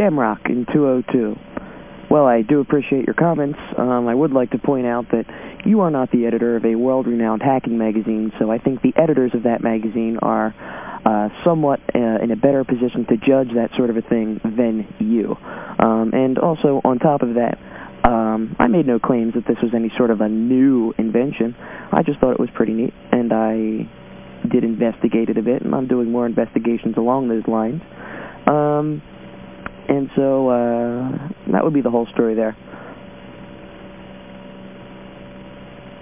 Shamrock in 202. Well, I do appreciate your comments. Um, I would like to point out that you are not the editor of a world-renowned hacking magazine, so I think the editors of that magazine are uh, somewhat uh, in a better position to judge that sort of a thing than you. Um, and also, on top of that, um, I made no claims that this was any sort of a new invention. I just thought it was pretty neat, and I did investigate it a bit, and I'm doing more investigations along those lines. Um, and so uh, that would be the whole story there.